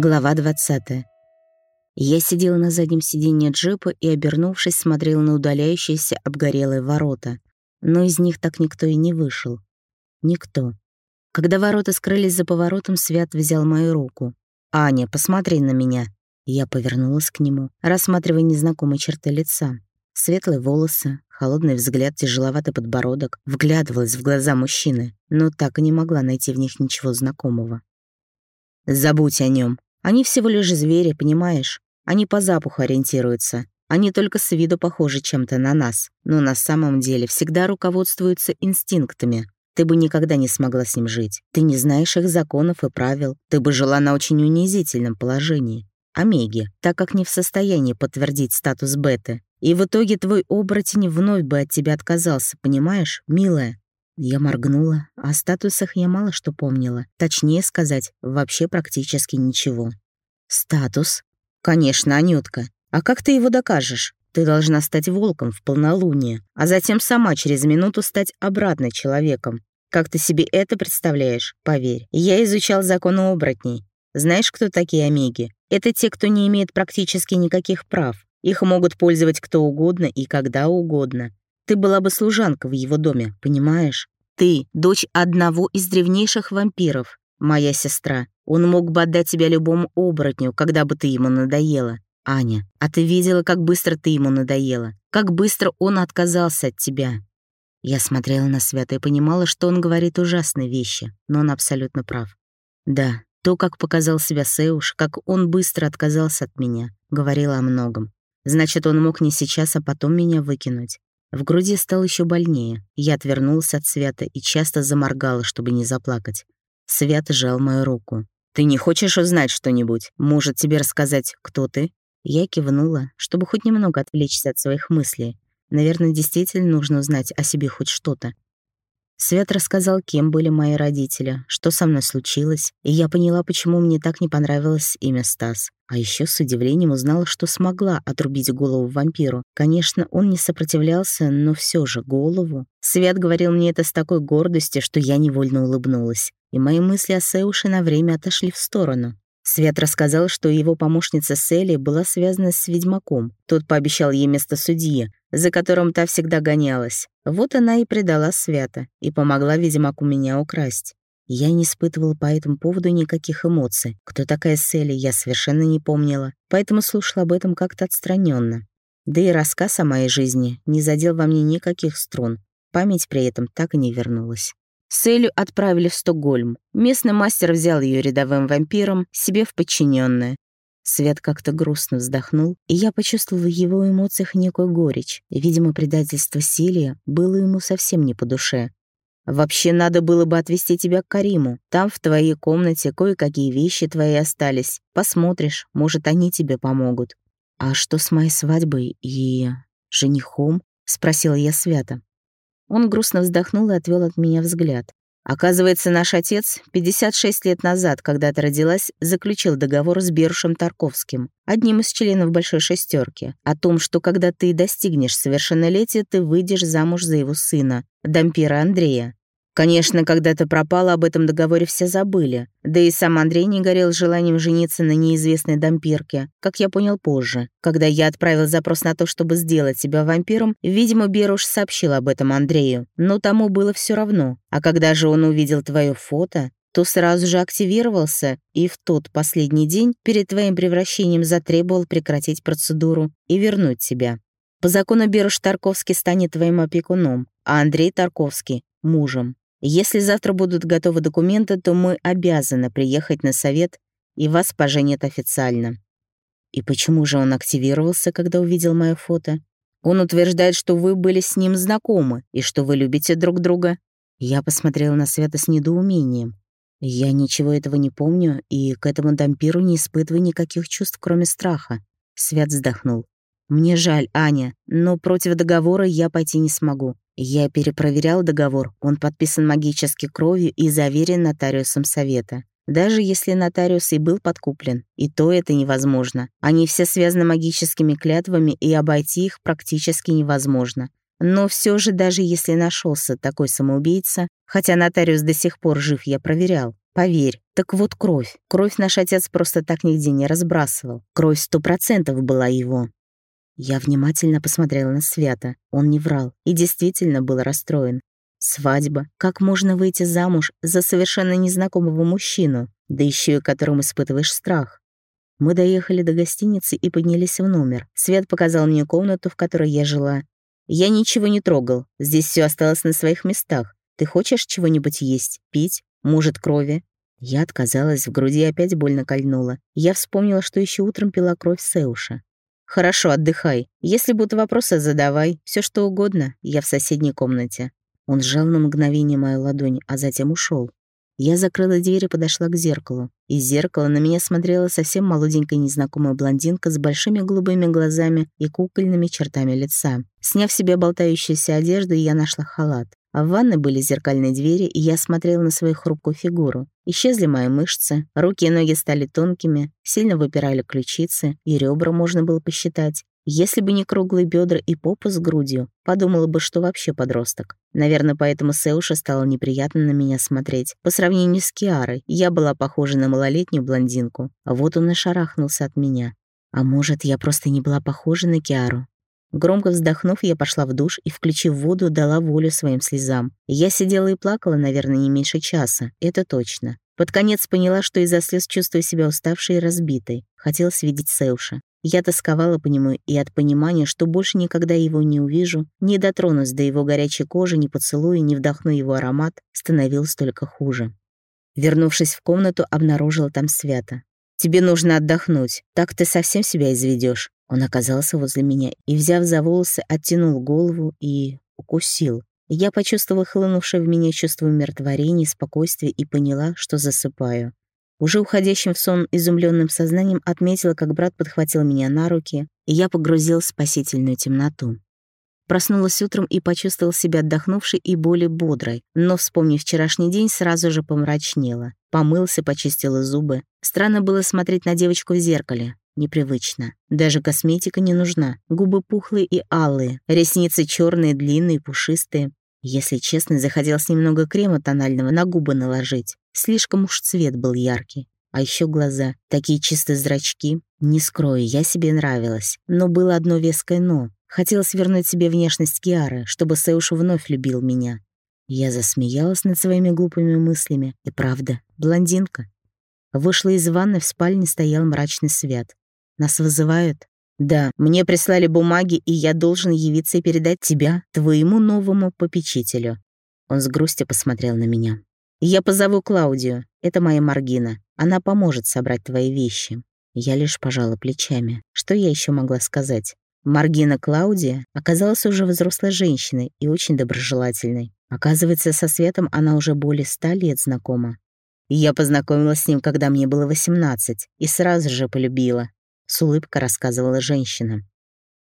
Глава 20. Я сидел на заднем сиденье джипа и, обернувшись, смотрел на удаляющиеся обгорелые ворота. Но из них так никто и не вышел. Никто. Когда ворота скрылись за поворотом, Свят взял мою руку. «Аня, посмотри на меня». Я повернулась к нему, рассматривая незнакомые черты лица. Светлые волосы, холодный взгляд, тяжеловатый подбородок. Вглядывалась в глаза мужчины, но так и не могла найти в них ничего знакомого. «Забудь о нем, они всего лишь звери, понимаешь? Они по запаху ориентируются. Они только с виду похожи чем-то на нас, но на самом деле всегда руководствуются инстинктами. Ты бы никогда не смогла с ним жить. Ты не знаешь их законов и правил. Ты бы жила на очень унизительном положении. Омеги, так как не в состоянии подтвердить статус беты. И в итоге твой оборотень вновь бы от тебя отказался, понимаешь, милая? Я моргнула, о статусах я мало что помнила. Точнее сказать, вообще практически ничего. Статус? Конечно, Анютка. А как ты его докажешь? Ты должна стать волком в полнолуние, а затем сама через минуту стать обратно человеком. Как ты себе это представляешь? Поверь, я изучал законы оборотней. Знаешь, кто такие омеги? Это те, кто не имеет практически никаких прав. Их могут пользовать кто угодно и когда угодно. Ты была бы служанка в его доме, понимаешь? Ты — дочь одного из древнейших вампиров, моя сестра. Он мог бы отдать тебя любому оборотню, когда бы ты ему надоела. Аня, а ты видела, как быстро ты ему надоела? Как быстро он отказался от тебя?» Я смотрела на Свята и понимала, что он говорит ужасные вещи, но он абсолютно прав. Да, то, как показал себя Сеуш, как он быстро отказался от меня, говорило о многом. Значит, он мог не сейчас, а потом меня выкинуть. В груди стало еще больнее. Я отвернулся от Свята и часто заморгала, чтобы не заплакать. Свят сжал мою руку. «Ты не хочешь узнать что-нибудь? Может, тебе рассказать, кто ты?» Я кивнула, чтобы хоть немного отвлечься от своих мыслей. Наверное, действительно нужно узнать о себе хоть что-то. Свет рассказал, кем были мои родители, что со мной случилось, и я поняла, почему мне так не понравилось имя Стас. А еще с удивлением узнала, что смогла отрубить голову вампиру. Конечно, он не сопротивлялся, но все же голову. Свет говорил мне это с такой гордостью, что я невольно улыбнулась. И мои мысли о Сеуше на время отошли в сторону. Свет рассказал, что его помощница Селли была связана с ведьмаком. Тот пообещал ей место судьи, за которым та всегда гонялась. Вот она и предала Свята, и помогла ведьмаку меня украсть. Я не испытывала по этому поводу никаких эмоций. Кто такая Селли, я совершенно не помнила, поэтому слушала об этом как-то отстраненно. Да и рассказ о моей жизни не задел во мне никаких струн. Память при этом так и не вернулась. Селю отправили в Стокгольм. Местный мастер взял ее рядовым вампиром себе в подчиненное. Свет как-то грустно вздохнул, и я почувствовала в его эмоциях некую горечь. Видимо, предательство Силия было ему совсем не по душе. «Вообще надо было бы отвезти тебя к Кариму. Там в твоей комнате кое-какие вещи твои остались. Посмотришь, может, они тебе помогут». «А что с моей свадьбой и... женихом?» — спросила я Свята. Он грустно вздохнул и отвел от меня взгляд. Оказывается, наш отец 56 лет назад, когда ты родилась, заключил договор с Берушем Тарковским, одним из членов Большой Шестерки, о том, что когда ты достигнешь совершеннолетия, ты выйдешь замуж за его сына, Дампира Андрея. Конечно, когда ты пропала, об этом договоре все забыли. Да и сам Андрей не горел желанием жениться на неизвестной дампирке, как я понял позже. Когда я отправил запрос на то, чтобы сделать себя вампиром, видимо, Беруш сообщил об этом Андрею. Но тому было все равно. А когда же он увидел твое фото, то сразу же активировался и в тот последний день перед твоим превращением затребовал прекратить процедуру и вернуть тебя. По закону Беруш Тарковский станет твоим опекуном, а Андрей Тарковский — мужем. Если завтра будут готовы документы, то мы обязаны приехать на совет, и вас поженят официально». «И почему же он активировался, когда увидел мое фото?» «Он утверждает, что вы были с ним знакомы и что вы любите друг друга». Я посмотрела на Света с недоумением. Я ничего этого не помню и к этому дампиру не испытываю никаких чувств, кроме страха. Свят вздохнул. «Мне жаль, Аня, но против договора я пойти не смогу. Я перепроверял договор, он подписан магической кровью и заверен нотариусом совета. Даже если нотариус и был подкуплен, и то это невозможно. Они все связаны магическими клятвами, и обойти их практически невозможно. Но все же, даже если нашелся такой самоубийца, хотя нотариус до сих пор жив, я проверял, Поверь, так вот кровь. Кровь наш отец просто так нигде не разбрасывал. Кровь сто процентов была его. Я внимательно посмотрела на Свята. Он не врал и действительно был расстроен. Свадьба. Как можно выйти замуж за совершенно незнакомого мужчину, да еще и которым испытываешь страх? Мы доехали до гостиницы и поднялись в номер. Свет показал мне комнату, в которой я жила. Я ничего не трогал. Здесь все осталось на своих местах. Ты хочешь чего-нибудь есть, пить? Может, крови?» Я отказалась, в груди опять больно кольнула. Я вспомнила, что еще утром пила кровь Сеуша. «Хорошо, отдыхай. Если будут вопросы, задавай. Все что угодно. Я в соседней комнате». Он сжал на мгновение мою ладонь, а затем ушел. Я закрыла дверь и подошла к зеркалу. Из зеркала на меня смотрела совсем молоденькая незнакомая блондинка с большими голубыми глазами и кукольными чертами лица. Сняв себе болтающуюся одежду, я нашла халат. А в ванной были зеркальные двери, и я смотрела на свою хрупкую фигуру. Исчезли мои мышцы, руки и ноги стали тонкими, сильно выпирали ключицы, и ребра можно было посчитать. Если бы не круглые бедра и попа с грудью, подумала бы, что вообще подросток. Наверное, поэтому Сеуша стало неприятно на меня смотреть. По сравнению с Киарой, я была похожа на малолетнюю блондинку. А вот он и шарахнулся от меня. А может, я просто не была похожа на Киару? Громко вздохнув, я пошла в душ и, включив воду, дала волю своим слезам. Я сидела и плакала, наверное, не меньше часа, это точно. Под конец поняла, что из-за слез чувствую себя уставшей и разбитой. Хотелось видеть Сеуша. Я тосковала по нему и от понимания, что больше никогда его не увижу, не дотронусь до его горячей кожи, не поцелую, не вдохну его аромат, становилось только хуже. Вернувшись в комнату, обнаружила там Свята. «Тебе нужно отдохнуть, так ты совсем себя изведешь. Он оказался возле меня и, взяв за волосы, оттянул голову и укусил. Я почувствовала хлынувшее в меня чувство умиротворения, спокойствия и поняла, что засыпаю. Уже уходящим в сон изумленным сознанием отметила, как брат подхватил меня на руки, и я погрузил в спасительную темноту. Проснулась утром и почувствовала себя отдохнувшей и более бодрой, но, вспомнив вчерашний день, сразу же помрачнела. Помылся, почистила зубы. Странно было смотреть на девочку в зеркале. Непривычно. Даже косметика не нужна. Губы пухлые и алые, ресницы черные, длинные, пушистые. Если честно, захотелось немного крема тонального на губы наложить. Слишком уж цвет был яркий. А еще глаза, такие чистые зрачки. Не скрою, я себе нравилась. Но было одно веское «но». Хотелось вернуть себе внешность Киары, чтобы Сэуш вновь любил меня. Я засмеялась над своими глупыми мыслями. И правда, блондинка. Вышла из ванны, в спальне стоял мрачный свет. Нас вызывают? Да, мне прислали бумаги, и я должен явиться и передать тебя твоему новому попечителю. Он с грустью посмотрел на меня. Я позову Клаудию. Это моя Маргина. Она поможет собрать твои вещи. Я лишь пожала плечами. Что я еще могла сказать? Маргина Клаудия оказалась уже взрослой женщиной и очень доброжелательной. Оказывается, со Светом она уже более ста лет знакома. Я познакомилась с ним, когда мне было 18, и сразу же полюбила. С улыбкой рассказывала женщина.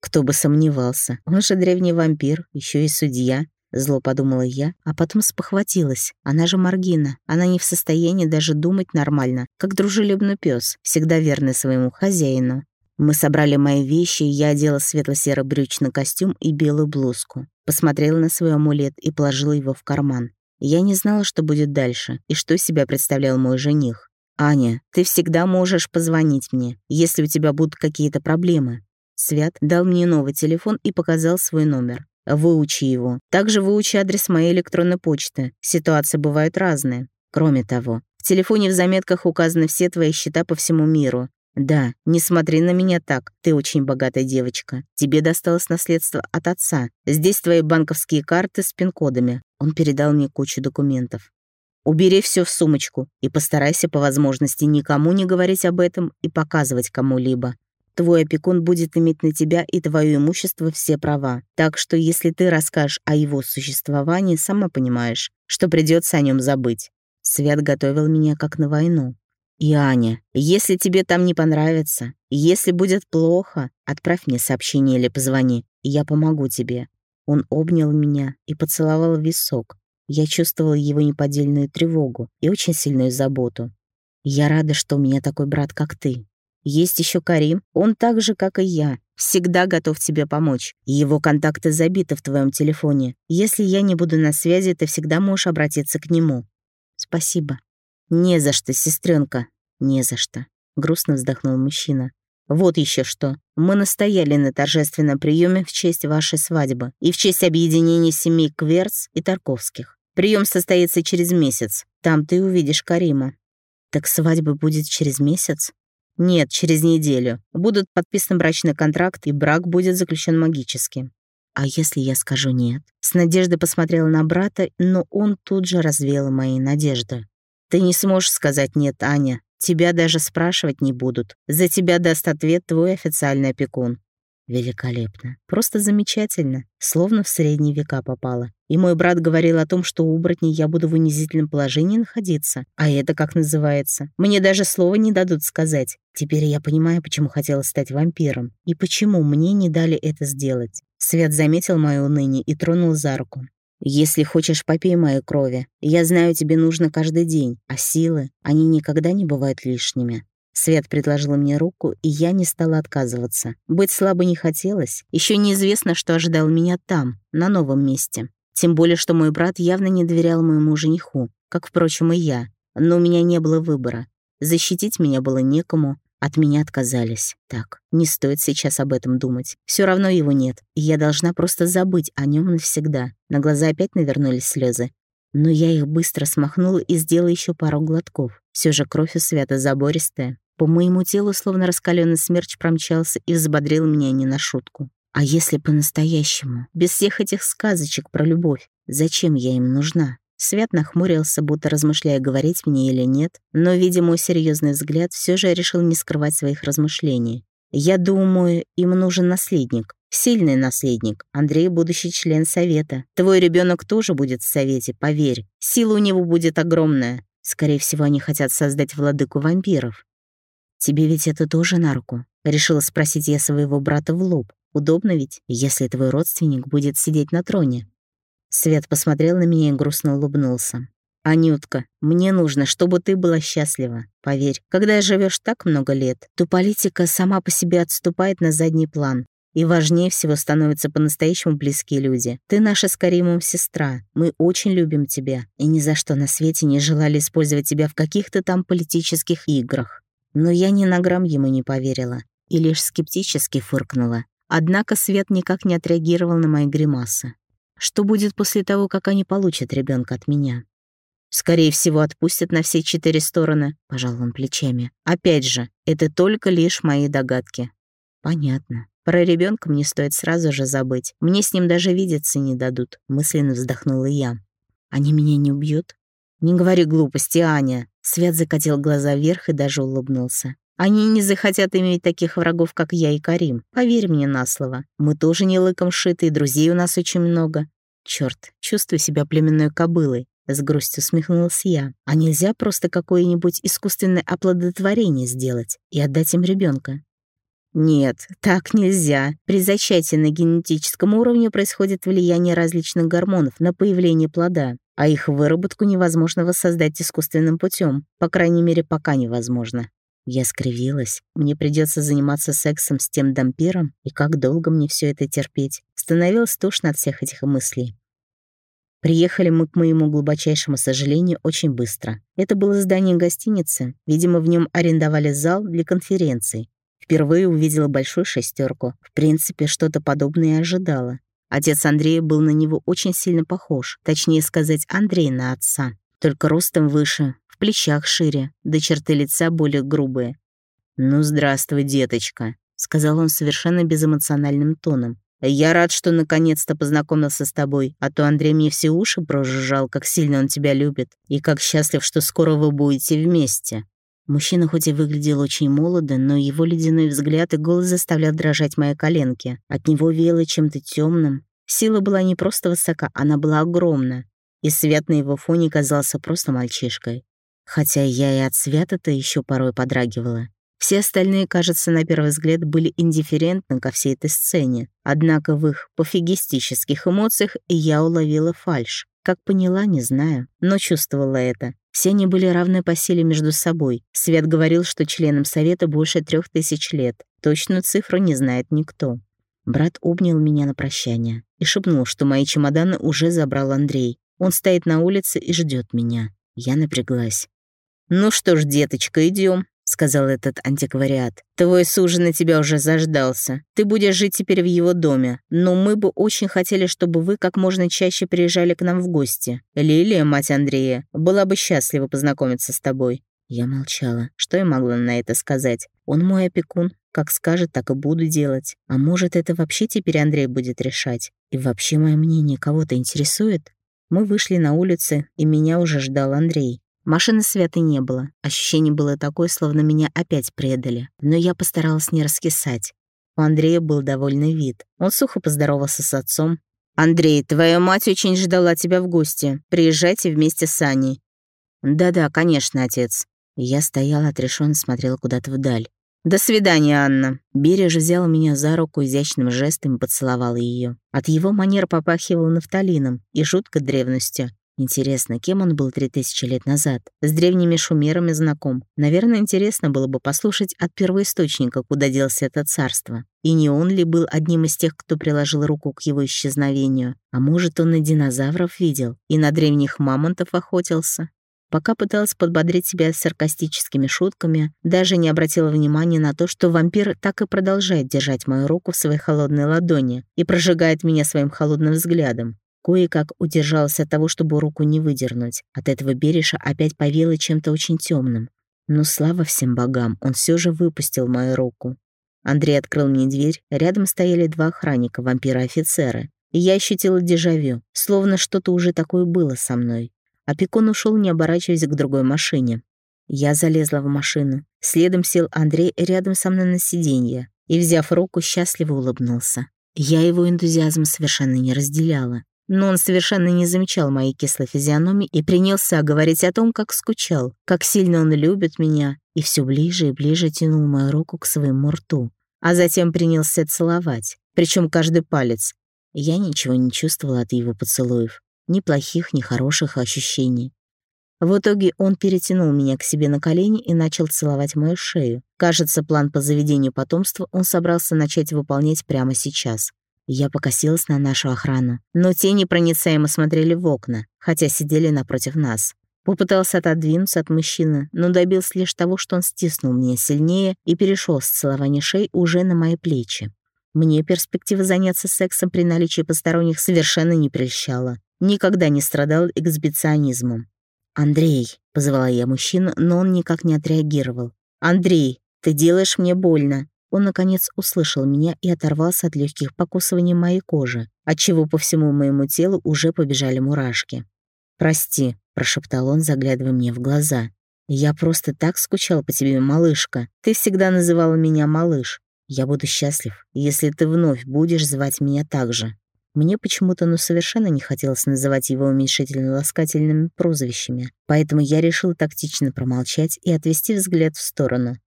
Кто бы сомневался, он же древний вампир, еще и судья. Зло подумала я, а потом спохватилась. Она же Маргина. Она не в состоянии даже думать нормально, как дружелюбный пес, всегда верный своему хозяину. Мы собрали мои вещи, я одела светло-серый брючный костюм и белую блузку. Посмотрела на свой амулет и положила его в карман. Я не знала, что будет дальше, и что себя представлял мой жених. «Аня, ты всегда можешь позвонить мне, если у тебя будут какие-то проблемы». Свят дал мне новый телефон и показал свой номер. Выучи его. Также выучи адрес моей электронной почты. Ситуации бывают разные. Кроме того, в телефоне в заметках указаны все твои счета по всему миру. Да, не смотри на меня так. Ты очень богатая девочка. Тебе досталось наследство от отца. Здесь твои банковские карты с пин-кодами. Он передал мне кучу документов. Убери все в сумочку и постарайся по возможности никому не говорить об этом и показывать кому-либо. Твой опекун будет иметь на тебя и твое имущество все права. Так что если ты расскажешь о его существовании, сама понимаешь, что придется о нем забыть. Свят готовил меня как на войну. И Аня, если тебе там не понравится, если будет плохо, отправь мне сообщение или позвони, и я помогу тебе. Он обнял меня и поцеловал в висок, я чувствовала его неподдельную тревогу и очень сильную заботу. Я рада, что у меня такой брат, как ты. Есть еще Карим, он так же, как и я, всегда готов тебе помочь. Его контакты забиты в твоем телефоне. Если я не буду на связи, ты всегда можешь обратиться к нему. Спасибо. «Не за что, сестренка, не за что», — грустно вздохнул мужчина. «Вот еще что. Мы настояли на торжественном приеме в честь вашей свадьбы и в честь объединения семей Кверц и Тарковских. Прием состоится через месяц. Там ты увидишь Карима». «Так свадьба будет через месяц?» «Нет, через неделю. Будут подписан брачный контракт, и брак будет заключен магически». «А если я скажу нет?» С надеждой посмотрела на брата, но он тут же развеял мои надежды. «Ты не сможешь сказать «нет», Аня. Тебя даже спрашивать не будут. За тебя даст ответ твой официальный опекун». Великолепно. Просто замечательно. Словно в средние века попало. И мой брат говорил о том, что у оборотней я буду в унизительном положении находиться. А это как называется? Мне даже слова не дадут сказать. Теперь я понимаю, почему хотела стать вампиром. И почему мне не дали это сделать. Свет заметил мое уныние и тронул за руку. «Если хочешь, попей моей крови. Я знаю, тебе нужно каждый день, а силы, они никогда не бывают лишними». Свет предложил мне руку, и я не стала отказываться. Быть слабо не хотелось. Еще неизвестно, что ожидал меня там, на новом месте. Тем более, что мой брат явно не доверял моему жениху, как, впрочем, и я. Но у меня не было выбора. Защитить меня было некому, от меня отказались. Так, не стоит сейчас об этом думать. Все равно его нет, и я должна просто забыть о нем навсегда. На глаза опять навернулись слезы. Но я их быстро смахнула и сделала еще пару глотков. Все же кровь у Свята забористая. По моему телу словно раскаленный смерч промчался и взбодрил меня не на шутку. А если по-настоящему, без всех этих сказочек про любовь, зачем я им нужна? Свят нахмурился, будто размышляя, говорить мне или нет, но, видимо, серьезный взгляд все же решил не скрывать своих размышлений. «Я думаю, им нужен наследник. Сильный наследник. Андрей — будущий член совета. Твой ребенок тоже будет в совете, поверь. Сила у него будет огромная. Скорее всего, они хотят создать владыку вампиров. Тебе ведь это тоже на руку?» Решила спросить я своего брата в лоб. Удобно ведь, если твой родственник будет сидеть на троне. Свет посмотрел на меня и грустно улыбнулся. «Анютка, мне нужно, чтобы ты была счастлива. Поверь, когда живешь так много лет, то политика сама по себе отступает на задний план. И важнее всего становятся по-настоящему близкие люди. Ты наша с Каримом сестра. Мы очень любим тебя. И ни за что на свете не желали использовать тебя в каких-то там политических играх. Но я ни на грамм ему не поверила. И лишь скептически фыркнула. Однако Свет никак не отреагировал на мои гримасы. Что будет после того, как они получат ребенка от меня? Скорее всего, отпустят на все четыре стороны, пожал он плечами. Опять же, это только лишь мои догадки. Понятно. Про ребенка мне стоит сразу же забыть. Мне с ним даже видеться не дадут, мысленно вздохнула я. Они меня не убьют? Не говори глупости, Аня. Свет закатил глаза вверх и даже улыбнулся. Они не захотят иметь таких врагов, как я и Карим. Поверь мне на слово. Мы тоже не лыком шиты, и друзей у нас очень много. Черт, чувствую себя племенной кобылой. С грустью усмехнулась я. А нельзя просто какое-нибудь искусственное оплодотворение сделать и отдать им ребенка? Нет, так нельзя. При зачатии на генетическом уровне происходит влияние различных гормонов на появление плода, а их выработку невозможно воссоздать искусственным путем, по крайней мере, пока невозможно. Я скривилась. Мне придется заниматься сексом с тем дампиром, и как долго мне все это терпеть. Становилось тошно от всех этих мыслей. Приехали мы, к моему глубочайшему сожалению, очень быстро. Это было здание гостиницы. Видимо, в нем арендовали зал для конференций. Впервые увидела большую шестерку. В принципе, что-то подобное ожидала. Отец Андрея был на него очень сильно похож. Точнее сказать, Андрей на отца. Только ростом выше, в плечах шире, до черты лица более грубые. «Ну, здравствуй, деточка», — сказал он совершенно безэмоциональным тоном. «Я рад, что наконец-то познакомился с тобой, а то Андрей мне все уши прожужжал, как сильно он тебя любит, и как счастлив, что скоро вы будете вместе». Мужчина хоть и выглядел очень молодо, но его ледяной взгляд и голос заставлял дрожать мои коленки. От него веяло чем-то темным. Сила была не просто высока, она была огромна. И свет на его фоне казался просто мальчишкой. Хотя я и от свята-то еще порой подрагивала. Все остальные, кажется, на первый взгляд были индифферентны ко всей этой сцене. Однако в их пофигистических эмоциях я уловила фальшь. Как поняла, не знаю, но чувствовала это. Все они были равны по силе между собой. Свет говорил, что членам совета больше трех тысяч лет. Точную цифру не знает никто. Брат обнял меня на прощание и шепнул, что мои чемоданы уже забрал Андрей. Он стоит на улице и ждет меня. Я напряглась. «Ну что ж, деточка, идем, сказал этот антиквариат. «Твой суженый тебя уже заждался. Ты будешь жить теперь в его доме. Но мы бы очень хотели, чтобы вы как можно чаще приезжали к нам в гости. Лилия, мать Андрея, была бы счастлива познакомиться с тобой». Я молчала. Что я могла на это сказать? Он мой опекун. Как скажет, так и буду делать. А может, это вообще теперь Андрей будет решать? И вообще мое мнение кого-то интересует? Мы вышли на улицы, и меня уже ждал Андрей. Машины света не было. Ощущение было такое, словно меня опять предали. Но я постаралась не раскисать. У Андрея был довольный вид. Он сухо поздоровался с отцом. «Андрей, твоя мать очень ждала тебя в гости. Приезжайте вместе с Аней». «Да-да, конечно, отец». Я стояла отрешенно, смотрела куда-то вдаль. «До свидания, Анна». Береж взял меня за руку изящным жестом и поцеловал ее. От его манер попахивал нафталином и жуткой древностью. Интересно, кем он был три тысячи лет назад? С древними шумерами знаком. Наверное, интересно было бы послушать от первоисточника, куда делся это царство. И не он ли был одним из тех, кто приложил руку к его исчезновению? А может, он и динозавров видел, и на древних мамонтов охотился? Пока пыталась подбодрить себя саркастическими шутками, даже не обратила внимания на то, что вампир так и продолжает держать мою руку в своей холодной ладони и прожигает меня своим холодным взглядом. Кое-как удержалась от того, чтобы руку не выдернуть. От этого береша опять повело чем-то очень темным. Но слава всем богам, он все же выпустил мою руку. Андрей открыл мне дверь, рядом стояли два охранника, вампира-офицеры. И я ощутила дежавю, словно что-то уже такое было со мной. Опекун ушел, не оборачиваясь к другой машине. Я залезла в машину. Следом сел Андрей рядом со мной на сиденье и, взяв руку, счастливо улыбнулся. Я его энтузиазм совершенно не разделяла. Но он совершенно не замечал моей кислой физиономии и принялся говорить о том, как скучал, как сильно он любит меня, и все ближе и ближе тянул мою руку к своему рту. А затем принялся целовать, причем каждый палец. Я ничего не чувствовала от его поцелуев. Ни плохих, ни хороших ощущений. В итоге он перетянул меня к себе на колени и начал целовать мою шею. Кажется, план по заведению потомства он собрался начать выполнять прямо сейчас. Я покосилась на нашу охрану, но те непроницаемо смотрели в окна, хотя сидели напротив нас. Попытался отодвинуться от мужчины, но добился лишь того, что он стиснул меня сильнее и перешел с целования шеи уже на мои плечи. Мне перспектива заняться сексом при наличии посторонних совершенно не прельщала. Никогда не страдал эксбиционизмом. «Андрей», — позвала я мужчину, но он никак не отреагировал. «Андрей, ты делаешь мне больно». Он, наконец, услышал меня и оторвался от легких покусываний моей кожи, отчего по всему моему телу уже побежали мурашки. «Прости», — прошептал он, заглядывая мне в глаза. «Я просто так скучал по тебе, малышка. Ты всегда называла меня малыш. Я буду счастлив, если ты вновь будешь звать меня так же». Мне почему-то ну совершенно не хотелось называть его уменьшительно-ласкательными прозвищами, поэтому я решил тактично промолчать и отвести взгляд в сторону.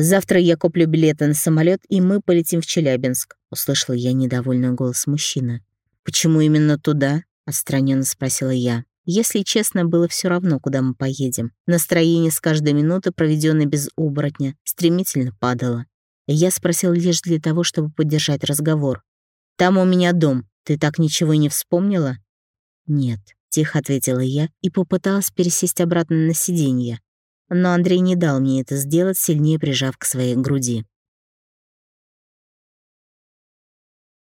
«Завтра я куплю билеты на самолет, и мы полетим в Челябинск», — услышала я недовольный голос мужчины. «Почему именно туда?» — отстраненно спросила я. Если честно, было все равно, куда мы поедем. Настроение с каждой минуты, проведенной без оборотня, стремительно падало. Я спросил лишь для того, чтобы поддержать разговор. «Там у меня дом. Ты так ничего и не вспомнила?» «Нет», — тихо ответила я и попыталась пересесть обратно на сиденье но Андрей не дал мне это сделать, сильнее прижав к своей груди.